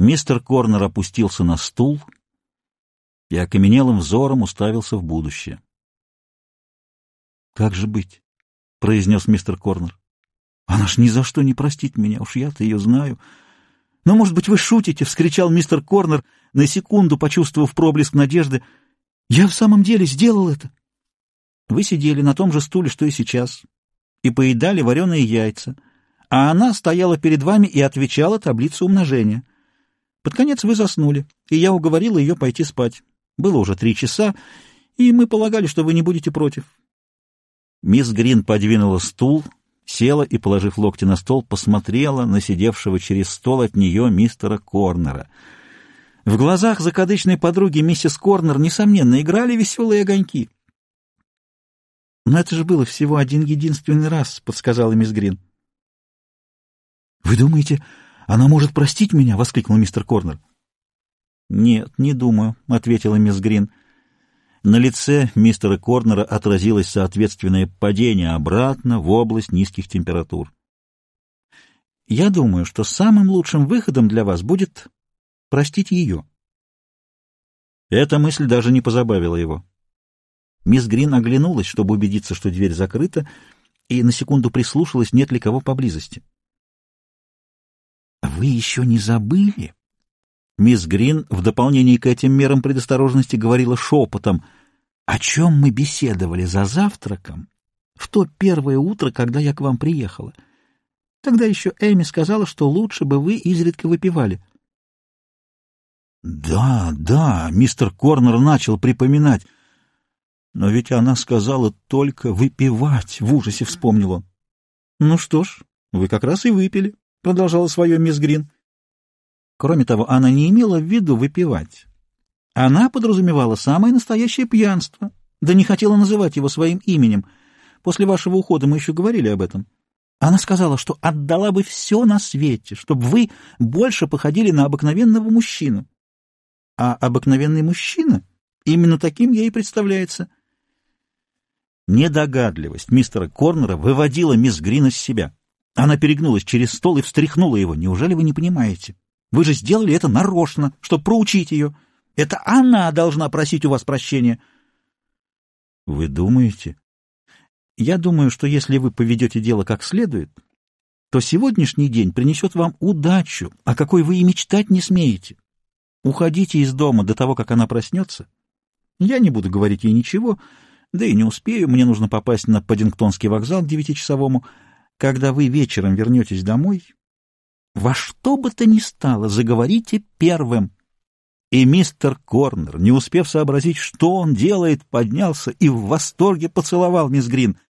Мистер Корнер опустился на стул и окаменелым взором уставился в будущее. «Как же быть?» — произнес мистер Корнер. «Она ж ни за что не простит меня, уж я-то ее знаю». «Но, может быть, вы шутите?» — вскричал мистер Корнер, на секунду почувствовав проблеск надежды. «Я в самом деле сделал это». Вы сидели на том же стуле, что и сейчас, и поедали вареные яйца, а она стояла перед вами и отвечала таблицу умножения. Под конец вы заснули, и я уговорила ее пойти спать. Было уже три часа, и мы полагали, что вы не будете против. Мисс Грин подвинула стул, села и, положив локти на стол, посмотрела на сидевшего через стол от нее мистера Корнера. В глазах закадычной подруги миссис Корнер, несомненно, играли веселые огоньки. «Но это же было всего один единственный раз», — подсказала мисс Грин. «Вы думаете, она может простить меня?» — воскликнул мистер Корнер. «Нет, не думаю», — ответила мисс Грин. На лице мистера Корнера отразилось соответственное падение обратно в область низких температур. «Я думаю, что самым лучшим выходом для вас будет простить ее». Эта мысль даже не позабавила его. Мисс Грин оглянулась, чтобы убедиться, что дверь закрыта, и на секунду прислушалась, нет ли кого поблизости. «Вы еще не забыли?» Мисс Грин в дополнение к этим мерам предосторожности говорила шепотом, о чем мы беседовали за завтраком в то первое утро, когда я к вам приехала. Тогда еще Эми сказала, что лучше бы вы изредка выпивали. Да, да, мистер Корнер начал припоминать. Но ведь она сказала только выпивать, в ужасе вспомнил он. Ну что ж, вы как раз и выпили, продолжала свое мисс Грин. Кроме того, она не имела в виду выпивать. Она подразумевала самое настоящее пьянство, да не хотела называть его своим именем. После вашего ухода мы еще говорили об этом. Она сказала, что отдала бы все на свете, чтобы вы больше походили на обыкновенного мужчину. А обыкновенный мужчина именно таким ей представляется. Недогадливость мистера Корнера выводила мисс Грин из себя. Она перегнулась через стол и встряхнула его. Неужели вы не понимаете? Вы же сделали это нарочно, чтобы проучить ее. Это она должна просить у вас прощения. Вы думаете? Я думаю, что если вы поведете дело как следует, то сегодняшний день принесет вам удачу, о какой вы и мечтать не смеете. Уходите из дома до того, как она проснется. Я не буду говорить ей ничего, да и не успею, мне нужно попасть на Паддингтонский вокзал к девятичасовому. Когда вы вечером вернетесь домой, во что бы то ни стало, заговорите первым. И мистер Корнер, не успев сообразить, что он делает, поднялся и в восторге поцеловал мисс Грин —